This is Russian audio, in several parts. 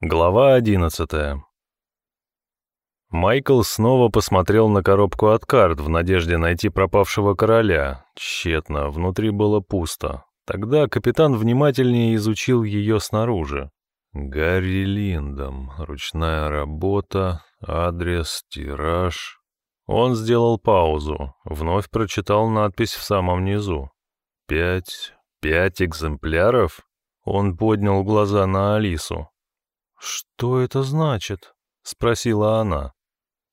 Глава одиннадцатая. Майкл снова посмотрел на коробку от карт в надежде найти пропавшего короля. Тщетно, внутри было пусто. Тогда капитан внимательнее изучил ее снаружи. Гарри Линдом, ручная работа, адрес, тираж. Он сделал паузу, вновь прочитал надпись в самом низу. «Пять... пять экземпляров?» Он поднял глаза на Алису. «Что это значит?» — спросила она.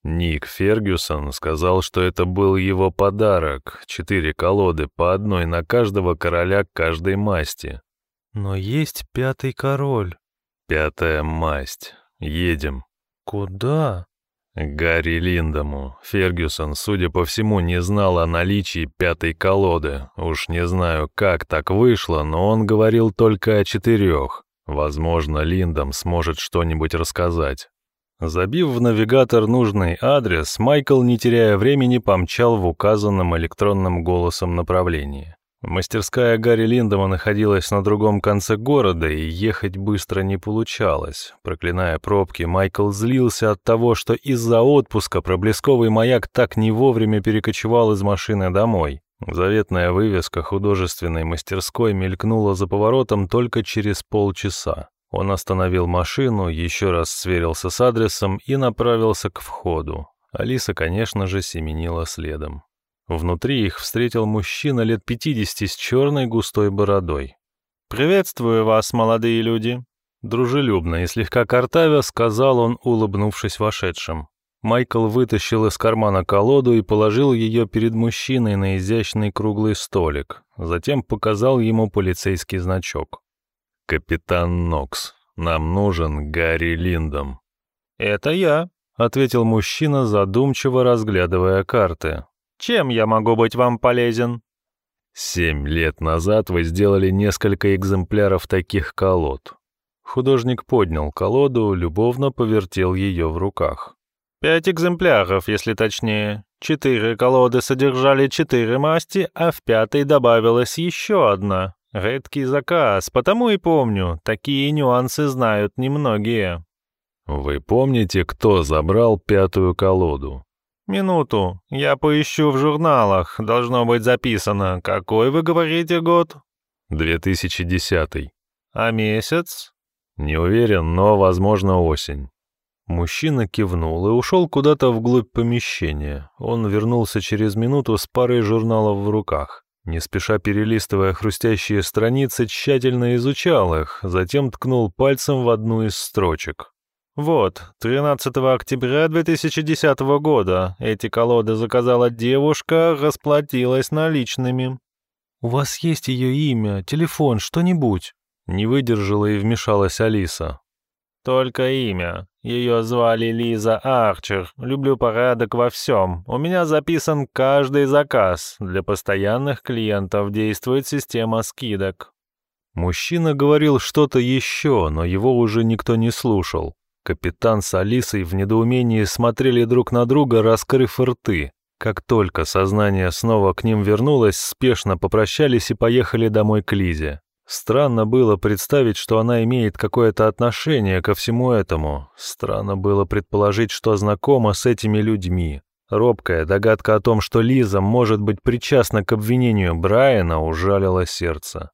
Ник Фергюсон сказал, что это был его подарок. Четыре колоды, по одной на каждого короля каждой масти. «Но есть пятый король». «Пятая масть. Едем». «Куда?» Гарри Линдому. Фергюсон, судя по всему, не знал о наличии пятой колоды. Уж не знаю, как так вышло, но он говорил только о четырех. Возможно, Линдом сможет что-нибудь рассказать. Забив в навигатор нужный адрес, Майкл, не теряя времени, помчал в указанном электронным голосом направлении. Мастерская Гарри Линдома находилась на другом конце города, и ехать быстро не получалось. Проклиная пробки, Майкл злился от того, что из-за отпуска проблесковый маяк так не вовремя перекочевал из машины домой. Заветная вывеска художественной мастерской мелькнула за поворотом только через полчаса. Он остановил машину, еще раз сверился с адресом и направился к входу. Алиса, конечно же, семенила следом. Внутри их встретил мужчина лет 50 с черной густой бородой. «Приветствую вас, молодые люди!» Дружелюбно и слегка картавя сказал он, улыбнувшись вошедшим. Майкл вытащил из кармана колоду и положил ее перед мужчиной на изящный круглый столик. Затем показал ему полицейский значок. «Капитан Нокс, нам нужен Гарри Линдом». «Это я», — ответил мужчина, задумчиво разглядывая карты. «Чем я могу быть вам полезен?» «Семь лет назад вы сделали несколько экземпляров таких колод». Художник поднял колоду, любовно повертел ее в руках. Пять экземпляров, если точнее. Четыре колоды содержали четыре масти, а в пятой добавилась еще одна. Редкий заказ, потому и помню, такие нюансы знают немногие. Вы помните, кто забрал пятую колоду? Минуту, я поищу в журналах, должно быть записано. Какой вы говорите год? 2010. А месяц? Не уверен, но, возможно, осень. Мужчина кивнул и ушел куда-то вглубь помещения. Он вернулся через минуту с парой журналов в руках. Не спеша перелистывая хрустящие страницы, тщательно изучал их, затем ткнул пальцем в одну из строчек. «Вот, 13 октября 2010 года эти колоды заказала девушка, расплатилась наличными». «У вас есть ее имя, телефон, что-нибудь?» Не выдержала и вмешалась Алиса. «Только имя. Ее звали Лиза Арчер. Люблю порядок во всем. У меня записан каждый заказ. Для постоянных клиентов действует система скидок». Мужчина говорил что-то еще, но его уже никто не слушал. Капитан с Алисой в недоумении смотрели друг на друга, раскрыв рты. Как только сознание снова к ним вернулось, спешно попрощались и поехали домой к Лизе. Странно было представить, что она имеет какое-то отношение ко всему этому. Странно было предположить, что знакома с этими людьми. Робкая догадка о том, что Лиза может быть причастна к обвинению Брайана, ужалила сердце.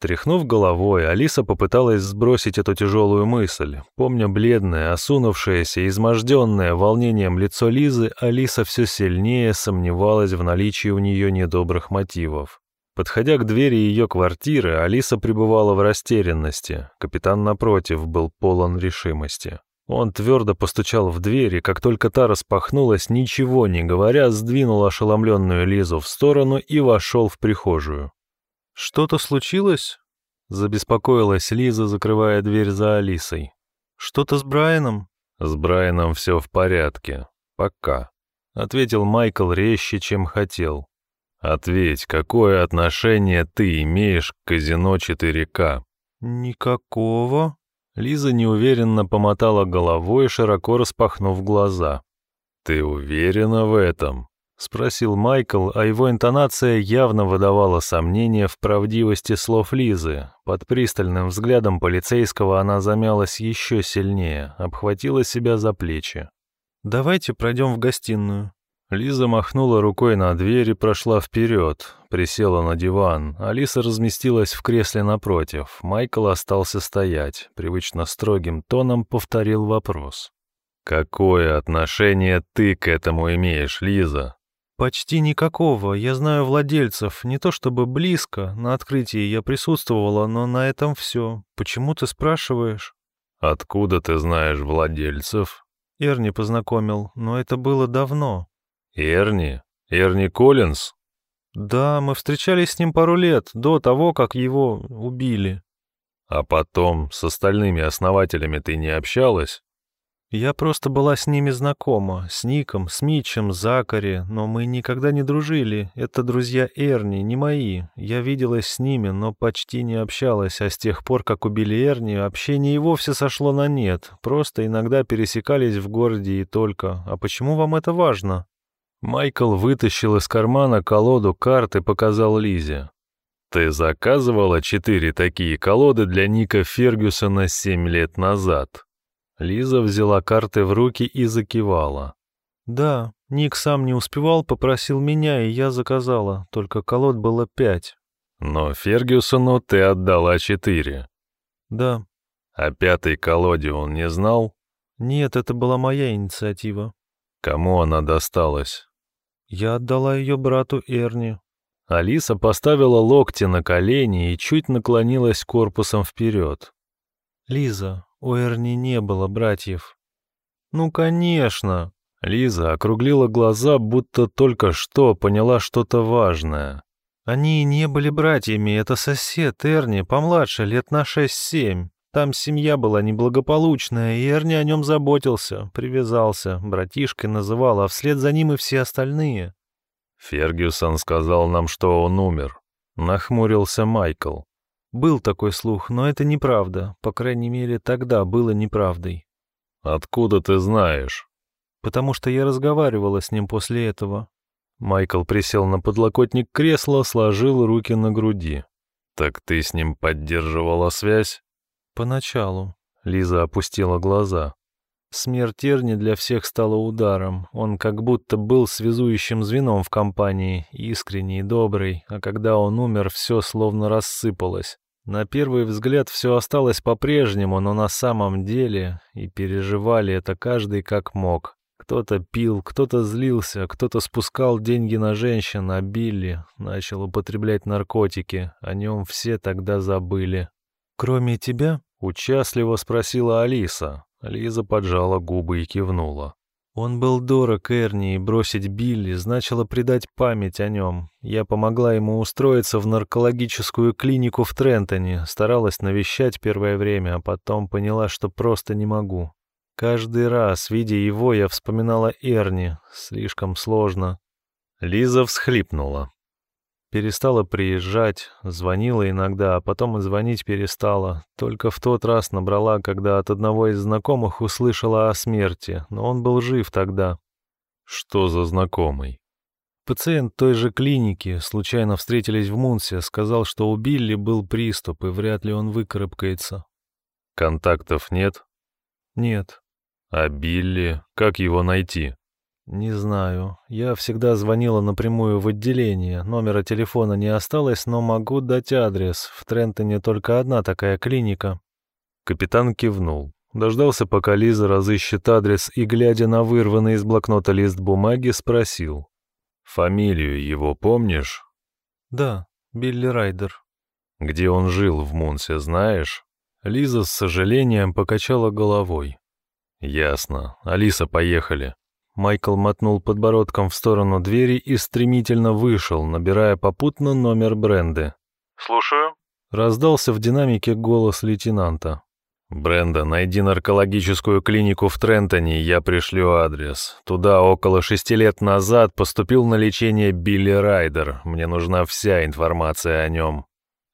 Тряхнув головой, Алиса попыталась сбросить эту тяжелую мысль. Помня бледное, осунувшееся, изможденное волнением лицо Лизы, Алиса все сильнее сомневалась в наличии у нее недобрых мотивов. Подходя к двери ее квартиры, Алиса пребывала в растерянности. Капитан, напротив, был полон решимости. Он твердо постучал в дверь, и как только та распахнулась, ничего не говоря, сдвинул ошеломленную Лизу в сторону и вошел в прихожую. «Что-то случилось?» — забеспокоилась Лиза, закрывая дверь за Алисой. «Что-то с Брайаном?» «С Брайаном все в порядке. Пока», — ответил Майкл резче, чем хотел. Ответь, какое отношение ты имеешь к казино 4К? Никакого. Лиза неуверенно помотала головой, широко распахнув глаза. Ты уверена в этом? Спросил Майкл, а его интонация явно выдавала сомнение в правдивости слов Лизы. Под пристальным взглядом полицейского она замялась еще сильнее, обхватила себя за плечи. «Давайте пройдем в гостиную». Лиза махнула рукой на дверь и прошла вперед, присела на диван. Алиса разместилась в кресле напротив. Майкл остался стоять, привычно строгим тоном повторил вопрос. «Какое отношение ты к этому имеешь, Лиза?» «Почти никакого. Я знаю владельцев. Не то чтобы близко. На открытии я присутствовала, но на этом все. Почему ты спрашиваешь?» «Откуда ты знаешь владельцев?» Эрни познакомил, но это было давно. «Эрни? Эрни Коллинз?» «Да, мы встречались с ним пару лет, до того, как его убили». «А потом с остальными основателями ты не общалась?» Я просто была с ними знакома, с Ником, с Митчем, Закари, но мы никогда не дружили. Это друзья Эрни, не мои. Я виделась с ними, но почти не общалась, а с тех пор, как убили Эрни, общение и вовсе сошло на нет. Просто иногда пересекались в городе и только. А почему вам это важно? Майкл вытащил из кармана колоду карт и показал Лизе. «Ты заказывала четыре такие колоды для Ника Фергюсона семь лет назад?» Лиза взяла карты в руки и закивала. «Да, Ник сам не успевал, попросил меня, и я заказала, только колод было пять». «Но Фергюсону ты отдала четыре». «Да». «О пятой колоде он не знал?» «Нет, это была моя инициатива». «Кому она досталась?» «Я отдала ее брату Эрни». Алиса поставила локти на колени и чуть наклонилась корпусом вперед. «Лиза, у Эрни не было братьев». «Ну, конечно!» Лиза округлила глаза, будто только что поняла что-то важное. «Они не были братьями, это сосед Эрни, помладше, лет на шесть-семь. Там семья была неблагополучная, и Эрни о нем заботился, привязался, братишкой называл, а вслед за ним и все остальные». «Фергюсон сказал нам, что он умер», — нахмурился Майкл. Был такой слух, но это неправда. По крайней мере, тогда было неправдой. Откуда ты знаешь? Потому что я разговаривала с ним после этого. Майкл присел на подлокотник кресла, сложил руки на груди. Так ты с ним поддерживала связь? Поначалу. Лиза опустила глаза. Смерть Эрни для всех стала ударом. Он как будто был связующим звеном в компании, искренний, добрый, а когда он умер, все словно рассыпалось. На первый взгляд все осталось по-прежнему, но на самом деле и переживали это каждый как мог. Кто-то пил, кто-то злился, кто-то спускал деньги на женщин, а Билли начал употреблять наркотики. О нем все тогда забыли. «Кроме тебя?» — участливо спросила Алиса. Лиза поджала губы и кивнула. Он был дорог Эрни, и бросить Билли значило предать память о нем. Я помогла ему устроиться в наркологическую клинику в Трентоне, старалась навещать первое время, а потом поняла, что просто не могу. Каждый раз, видя его, я вспоминала Эрни. Слишком сложно. Лиза всхлипнула. Перестала приезжать, звонила иногда, а потом и звонить перестала. Только в тот раз набрала, когда от одного из знакомых услышала о смерти, но он был жив тогда. Что за знакомый? Пациент той же клиники, случайно встретились в Мунсе, сказал, что у Билли был приступ, и вряд ли он выкарабкается. Контактов нет? Нет. А Билли, как его найти? «Не знаю. Я всегда звонила напрямую в отделение. Номера телефона не осталось, но могу дать адрес. В Трентоне только одна такая клиника». Капитан кивнул. Дождался, пока Лиза разыщет адрес и, глядя на вырванный из блокнота лист бумаги, спросил. «Фамилию его помнишь?» «Да, Билли Райдер». «Где он жил в Мунсе, знаешь?» Лиза с сожалением покачала головой. «Ясно. Алиса, поехали». Майкл мотнул подбородком в сторону двери и стремительно вышел, набирая попутно номер Бренды. «Слушаю». Раздался в динамике голос лейтенанта. «Бренда, найди наркологическую клинику в Трентоне, я пришлю адрес. Туда около шести лет назад поступил на лечение Билли Райдер. Мне нужна вся информация о нем».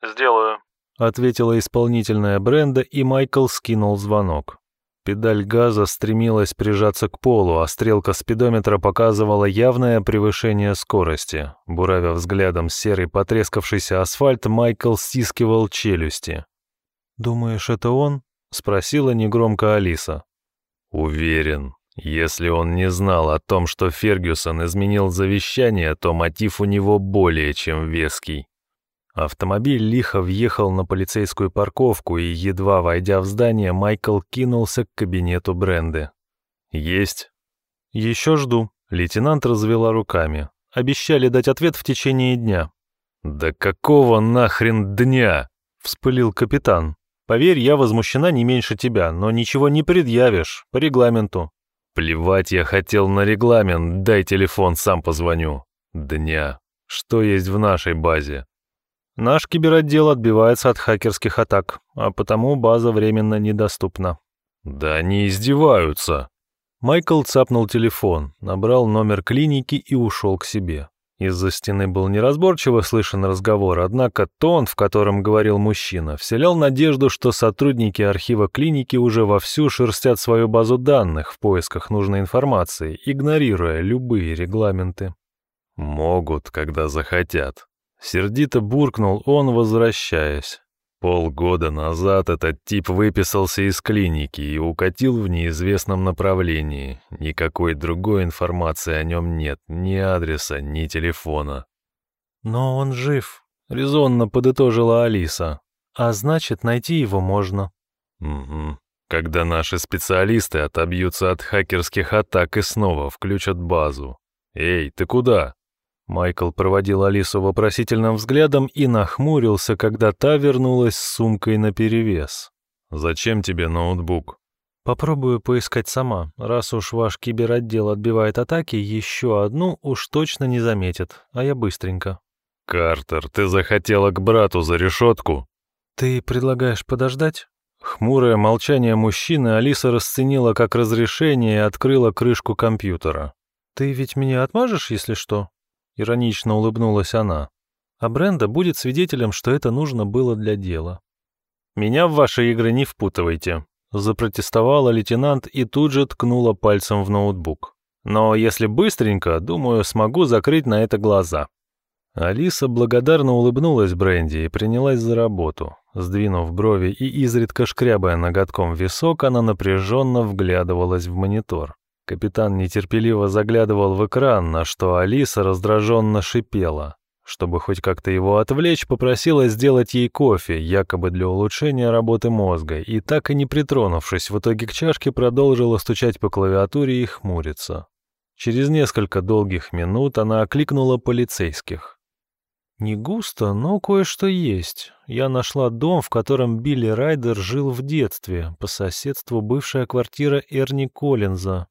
«Сделаю», — ответила исполнительная Бренда, и Майкл скинул звонок. Педаль газа стремилась прижаться к полу, а стрелка спидометра показывала явное превышение скорости. Буравя взглядом серый потрескавшийся асфальт, Майкл стискивал челюсти. «Думаешь, это он?» — спросила негромко Алиса. «Уверен. Если он не знал о том, что Фергюсон изменил завещание, то мотив у него более чем веский». Автомобиль лихо въехал на полицейскую парковку, и, едва войдя в здание, Майкл кинулся к кабинету Бренды. «Есть?» «Еще жду». Лейтенант развела руками. «Обещали дать ответ в течение дня». «Да какого нахрен дня?» — вспылил капитан. «Поверь, я возмущена не меньше тебя, но ничего не предъявишь, по регламенту». «Плевать я хотел на регламент, дай телефон, сам позвоню». «Дня. Что есть в нашей базе?» Наш киберотдел отбивается от хакерских атак, а потому база временно недоступна. Да они издеваются. Майкл цапнул телефон, набрал номер клиники и ушел к себе. Из-за стены был неразборчиво слышен разговор, однако тон, в котором говорил мужчина, вселял надежду, что сотрудники архива клиники уже вовсю шерстят свою базу данных в поисках нужной информации, игнорируя любые регламенты. «Могут, когда захотят», Сердито буркнул он, возвращаясь. Полгода назад этот тип выписался из клиники и укатил в неизвестном направлении. Никакой другой информации о нем нет, ни адреса, ни телефона. «Но он жив», — резонно подытожила Алиса. «А значит, найти его можно». «Угу. Когда наши специалисты отобьются от хакерских атак и снова включат базу. Эй, ты куда?» Майкл проводил Алису вопросительным взглядом и нахмурился, когда та вернулась с сумкой наперевес. «Зачем тебе ноутбук?» «Попробую поискать сама. Раз уж ваш киберотдел отбивает атаки, еще одну уж точно не заметит, а я быстренько». «Картер, ты захотела к брату за решетку?» «Ты предлагаешь подождать?» Хмурое молчание мужчины Алиса расценила как разрешение и открыла крышку компьютера. «Ты ведь меня отмажешь, если что?» Иронично улыбнулась она. А Бренда будет свидетелем, что это нужно было для дела. «Меня в ваши игры не впутывайте», — запротестовала лейтенант и тут же ткнула пальцем в ноутбук. «Но если быстренько, думаю, смогу закрыть на это глаза». Алиса благодарно улыбнулась Бренди и принялась за работу. Сдвинув брови и изредка шкрябая ноготком висок, она напряженно вглядывалась в монитор. Капитан нетерпеливо заглядывал в экран, на что Алиса раздраженно шипела. Чтобы хоть как-то его отвлечь, попросила сделать ей кофе, якобы для улучшения работы мозга, и так и не притронувшись, в итоге к чашке продолжила стучать по клавиатуре и хмуриться. Через несколько долгих минут она окликнула полицейских. «Не густо, но кое-что есть. Я нашла дом, в котором Билли Райдер жил в детстве, по соседству бывшая квартира Эрни Коллинза.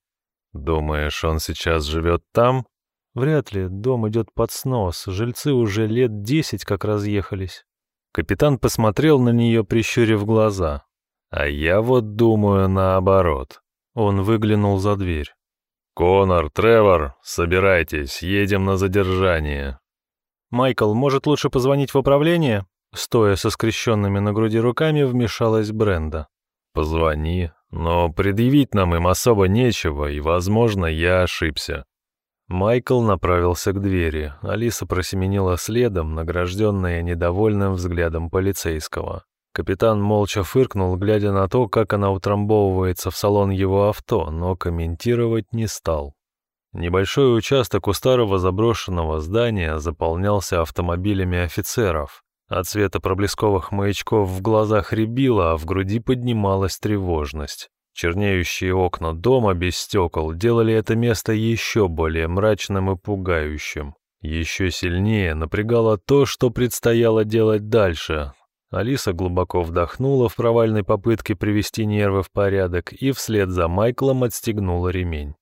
«Думаешь, он сейчас живет там?» «Вряд ли. Дом идет под снос. Жильцы уже лет десять как разъехались». Капитан посмотрел на нее, прищурив глаза. «А я вот думаю наоборот». Он выглянул за дверь. «Конор, Тревор, собирайтесь, едем на задержание». «Майкл, может, лучше позвонить в управление?» Стоя со скрещенными на груди руками, вмешалась Бренда. «Позвони, но предъявить нам им особо нечего, и, возможно, я ошибся. Майкл направился к двери. Алиса просеменила следом, награжденная недовольным взглядом полицейского. Капитан молча фыркнул, глядя на то, как она утрамбовывается в салон его авто, но комментировать не стал. Небольшой участок у старого заброшенного здания заполнялся автомобилями офицеров. От света проблесковых маячков в глазах рябило, а в груди поднималась тревожность. Чернеющие окна дома без стекол делали это место еще более мрачным и пугающим. Еще сильнее напрягало то, что предстояло делать дальше. Алиса глубоко вдохнула в провальной попытке привести нервы в порядок и вслед за Майклом отстегнула ремень.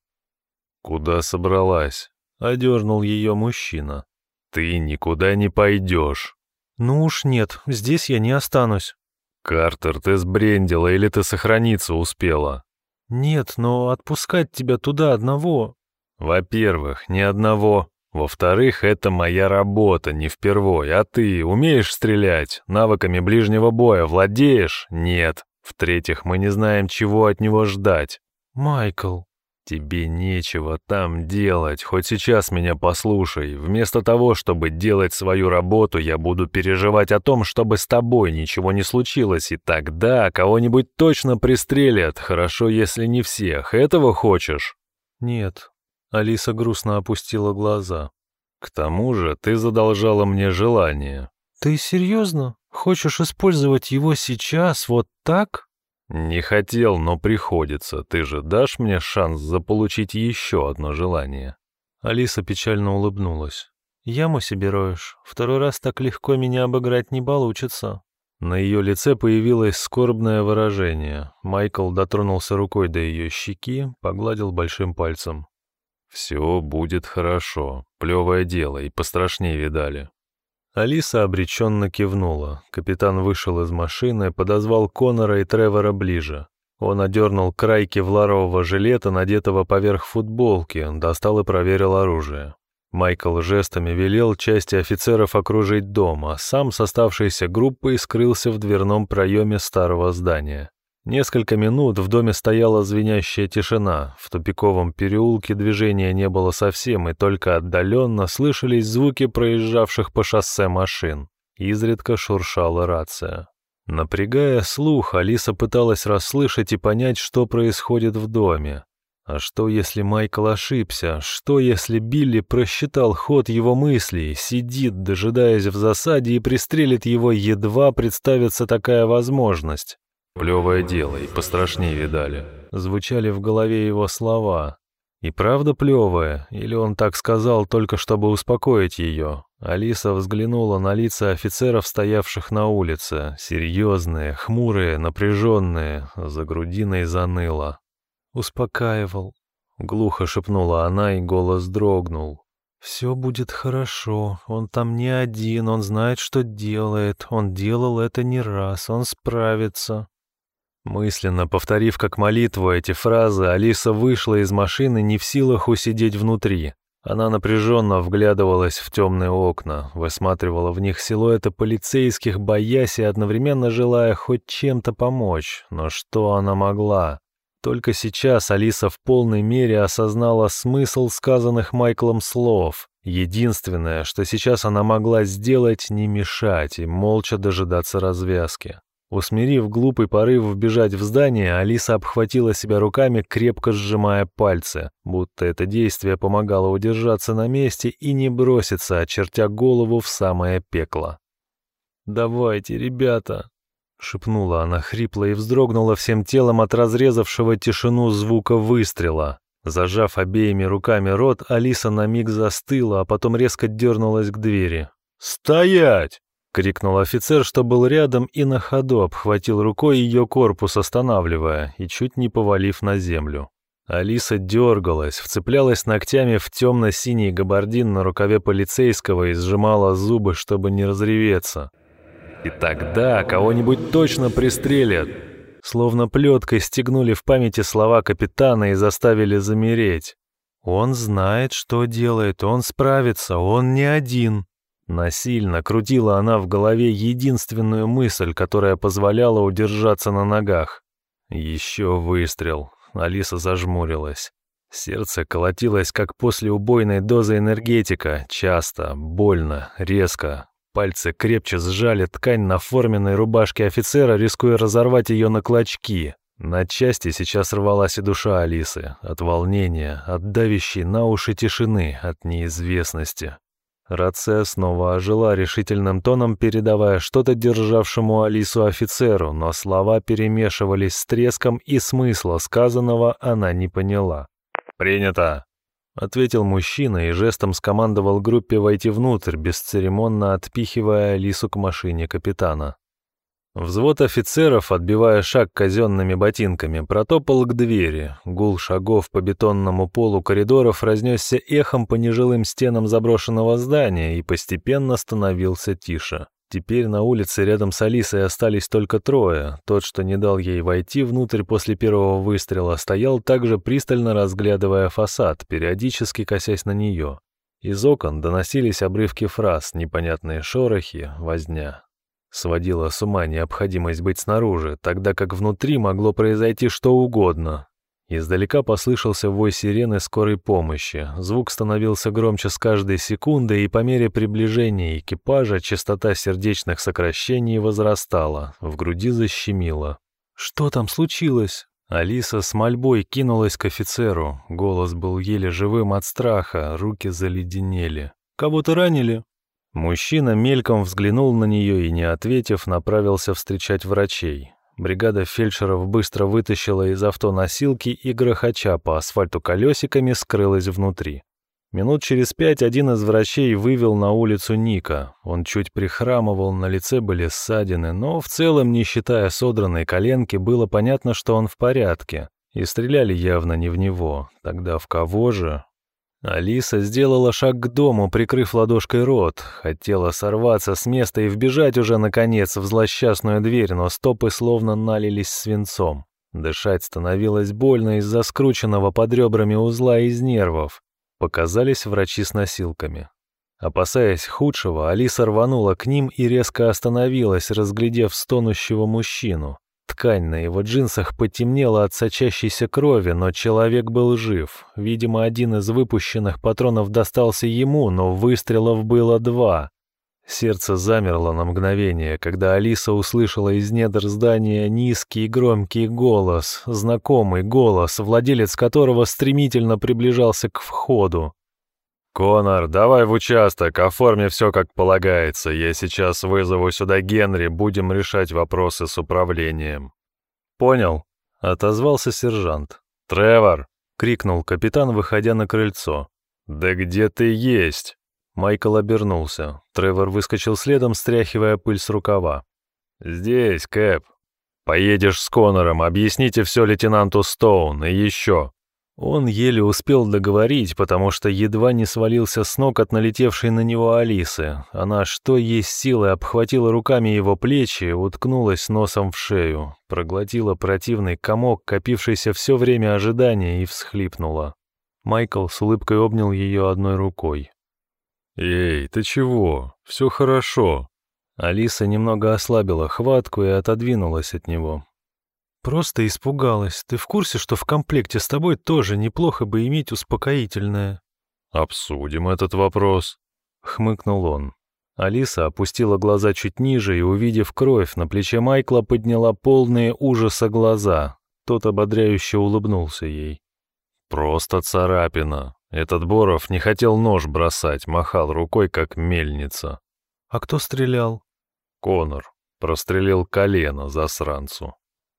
«Куда собралась?» — одернул ее мужчина. «Ты никуда не пойдешь». «Ну уж нет, здесь я не останусь». «Картер, ты сбрендила или ты сохраниться успела?» «Нет, но отпускать тебя туда одного...» «Во-первых, ни одного. Во-вторых, это моя работа, не впервой. А ты умеешь стрелять? Навыками ближнего боя владеешь? Нет. В-третьих, мы не знаем, чего от него ждать. Майкл, Тебе нечего там делать, хоть сейчас меня послушай. Вместо того, чтобы делать свою работу, я буду переживать о том, чтобы с тобой ничего не случилось, и тогда кого-нибудь точно пристрелят, хорошо, если не всех. Этого хочешь? Нет. Алиса грустно опустила глаза. К тому же ты задолжала мне желание. Ты серьезно? Хочешь использовать его сейчас вот так? «Не хотел, но приходится. Ты же дашь мне шанс заполучить еще одно желание?» Алиса печально улыбнулась. «Яму себе роешь. Второй раз так легко меня обыграть не получится». На ее лице появилось скорбное выражение. Майкл дотронулся рукой до ее щеки, погладил большим пальцем. «Все будет хорошо. Плевое дело, и пострашнее видали. Алиса обреченно кивнула. Капитан вышел из машины, подозвал Конора и Тревора ближе. Он одернул край кевларового жилета, надетого поверх футболки, достал и проверил оружие. Майкл жестами велел части офицеров окружить дом, а сам с оставшейся группой скрылся в дверном проеме старого здания. Несколько минут в доме стояла звенящая тишина. В тупиковом переулке движения не было совсем, и только отдаленно слышались звуки проезжавших по шоссе машин. Изредка шуршала рация. Напрягая слух, Алиса пыталась расслышать и понять, что происходит в доме. А что, если Майкл ошибся? Что, если Билли просчитал ход его мыслей, сидит, дожидаясь в засаде и пристрелит его, едва представится такая возможность? «Плевое дело, и пострашнее видали», — звучали в голове его слова. И правда плевое, или он так сказал только чтобы успокоить ее? Алиса взглянула на лица офицеров, стоявших на улице, серьезные, хмурые, напряженные, за грудиной заныло. «Успокаивал», — глухо шепнула она, и голос дрогнул. «Все будет хорошо, он там не один, он знает, что делает, он делал это не раз, он справится». Мысленно повторив как молитву эти фразы, Алиса вышла из машины не в силах усидеть внутри. Она напряженно вглядывалась в темные окна, высматривала в них силуэты полицейских, боясь и одновременно желая хоть чем-то помочь. Но что она могла? Только сейчас Алиса в полной мере осознала смысл сказанных Майклом слов. Единственное, что сейчас она могла сделать, не мешать и молча дожидаться развязки. Усмирив глупый порыв вбежать в здание, Алиса обхватила себя руками, крепко сжимая пальцы, будто это действие помогало удержаться на месте и не броситься, очертя голову в самое пекло. «Давайте, ребята!» — шепнула она хрипло и вздрогнула всем телом от разрезавшего тишину звука выстрела. Зажав обеими руками рот, Алиса на миг застыла, а потом резко дернулась к двери. «Стоять!» — крикнул офицер, что был рядом, и на ходу обхватил рукой ее корпус, останавливая и чуть не повалив на землю. Алиса дергалась, вцеплялась ногтями в темно-синий габардин на рукаве полицейского и сжимала зубы, чтобы не разреветься. И тогда кого-нибудь точно пристрелят. Словно плеткой стегнули в памяти слова капитана и заставили замереть. «Он знает, что делает, он справится, он не один», Насильно крутила она в голове единственную мысль, которая позволяла удержаться на ногах. Еще выстрел. Алиса зажмурилась. Сердце колотилось, как после убойной дозы энергетика, часто, больно, резко. Пальцы крепче сжали ткань на форменной рубашке офицера, рискуя разорвать ее на клочки. На части сейчас рвалась и душа Алисы, от волнения, от давящей на уши тишины, от неизвестности. Рация снова ожила решительным тоном, передавая что-то державшему Алису офицеру, но слова перемешивались с треском, и смысла сказанного она не поняла. «Принято!» — ответил мужчина и жестом скомандовал группе войти внутрь, бесцеремонно отпихивая Алису к машине капитана. Взвод офицеров, отбивая шаг казенными ботинками, протопал к двери. Гул шагов по бетонному полу коридоров разнесся эхом по нежилым стенам заброшенного здания и постепенно становился тише. Теперь на улице рядом с Алисой остались только трое. Тот, что не дал ей войти внутрь после первого выстрела, стоял также пристально разглядывая фасад, периодически косясь на нее. Из окон доносились обрывки фраз, непонятные шорохи, возня. Сводила с ума необходимость быть снаружи, тогда как внутри могло произойти что угодно. Издалека послышался вой сирены скорой помощи. Звук становился громче с каждой секундой, и по мере приближения экипажа частота сердечных сокращений возрастала, в груди защемило. «Что там случилось?» Алиса с мольбой кинулась к офицеру. Голос был еле живым от страха, руки заледенели. «Кого-то ранили?» Мужчина мельком взглянул на нее и, не ответив, направился встречать врачей. Бригада фельдшеров быстро вытащила из авто носилки и, грохоча по асфальту колесиками, скрылась внутри. Минут через пять один из врачей вывел на улицу Ника. Он чуть прихрамывал, на лице были ссадины, но в целом, не считая содранной коленки, было понятно, что он в порядке. И стреляли явно не в него. Тогда в кого же? Алиса сделала шаг к дому, прикрыв ладошкой рот. Хотела сорваться с места и вбежать уже, наконец, в злосчастную дверь, но стопы словно налились свинцом. Дышать становилось больно из-за скрученного под ребрами узла из нервов. Показались врачи с носилками. Опасаясь худшего, Алиса рванула к ним и резко остановилась, разглядев стонущего мужчину. Ткань на его джинсах потемнела от сочащейся крови, но человек был жив. Видимо, один из выпущенных патронов достался ему, но выстрелов было два. Сердце замерло на мгновение, когда Алиса услышала из недр здания низкий громкий голос, знакомый голос, владелец которого стремительно приближался к входу. «Конор, давай в участок, оформи все как полагается. Я сейчас вызову сюда Генри, будем решать вопросы с управлением». «Понял», — отозвался сержант. «Тревор!» — крикнул капитан, выходя на крыльцо. «Да где ты есть?» Майкл обернулся. Тревор выскочил следом, стряхивая пыль с рукава. «Здесь, Кэп. Поедешь с Конором, объясните все лейтенанту Стоун и еще. Он еле успел договорить, потому что едва не свалился с ног от налетевшей на него Алисы. Она, что есть силы, обхватила руками его плечи, уткнулась носом в шею, проглотила противный комок, копившийся все время ожидания, и всхлипнула. Майкл с улыбкой обнял ее одной рукой. «Эй, ты чего? Все хорошо». Алиса немного ослабила хватку и отодвинулась от него. «Просто испугалась. Ты в курсе, что в комплекте с тобой тоже неплохо бы иметь успокоительное?» «Обсудим этот вопрос», — хмыкнул он. Алиса опустила глаза чуть ниже и, увидев кровь, на плече Майкла подняла полные ужаса глаза. Тот ободряюще улыбнулся ей. «Просто царапина. Этот Боров не хотел нож бросать, махал рукой, как мельница». «А кто стрелял?» «Конор. Прострелил колено засранцу».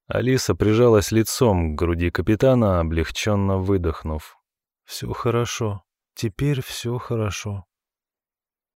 Алиса прижалась лицом к груди капитана, облегченно выдохнув. «Все хорошо. Теперь все хорошо».